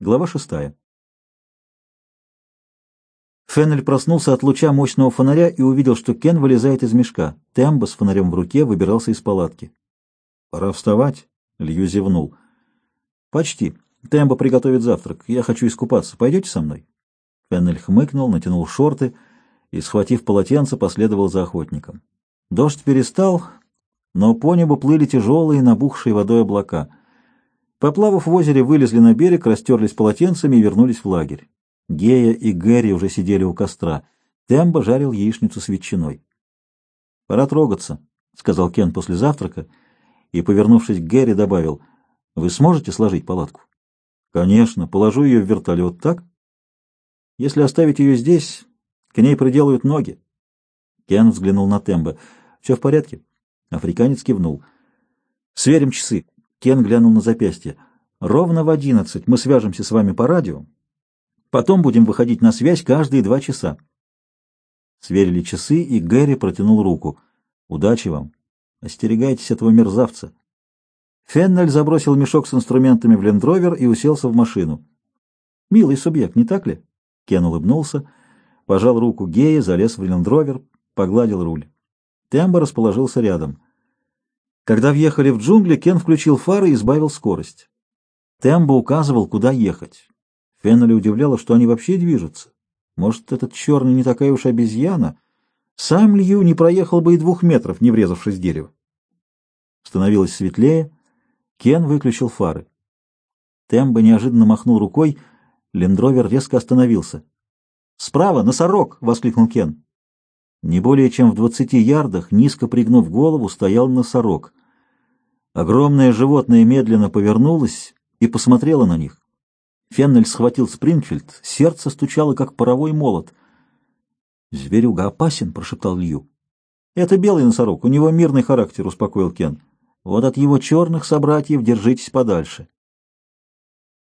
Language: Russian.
Глава шестая. Феннель проснулся от луча мощного фонаря и увидел, что Кен вылезает из мешка. Тембо с фонарем в руке выбирался из палатки. «Пора вставать», — Лью зевнул. «Почти. Тембо приготовит завтрак. Я хочу искупаться. Пойдете со мной?» Феннель хмыкнул, натянул шорты и, схватив полотенце, последовал за охотником. Дождь перестал, но по небу плыли тяжелые, набухшие водой облака — Поплавав в озере, вылезли на берег, растерлись полотенцами и вернулись в лагерь. Гея и Гэри уже сидели у костра. Тембо жарил яичницу с ветчиной. — Пора трогаться, — сказал Кен после завтрака, и, повернувшись к Гэри, добавил, — Вы сможете сложить палатку? — Конечно, положу ее в вертолет, так? — Если оставить ее здесь, к ней приделают ноги. Кен взглянул на Тембо. — Все в порядке? Африканец кивнул. — Сверим часы. Кен глянул на запястье. «Ровно в одиннадцать мы свяжемся с вами по радио. Потом будем выходить на связь каждые два часа». Сверили часы, и Гэри протянул руку. «Удачи вам! Остерегайтесь этого мерзавца!» Феннель забросил мешок с инструментами в лендровер и уселся в машину. «Милый субъект, не так ли?» Кен улыбнулся, пожал руку Гея, залез в лендровер, погладил руль. Тембо расположился рядом. Когда въехали в джунгли, Кен включил фары и сбавил скорость. Тембо указывал, куда ехать. Феннелли удивляло, что они вообще движутся. Может, этот черный не такая уж обезьяна? Сам Лью не проехал бы и двух метров, не врезавшись в дерево. Становилось светлее. Кен выключил фары. Тембо неожиданно махнул рукой. Лендровер резко остановился. «Справа, носорог!» — воскликнул Кен. Не более чем в двадцати ярдах, низко пригнув голову, стоял носорог. Огромное животное медленно повернулось и посмотрело на них. Феннель схватил Спрингфильд, сердце стучало, как паровой молот. «Зверюга опасен», — прошептал Лью. «Это белый носорог, у него мирный характер», — успокоил Кен. «Вот от его черных собратьев держитесь подальше».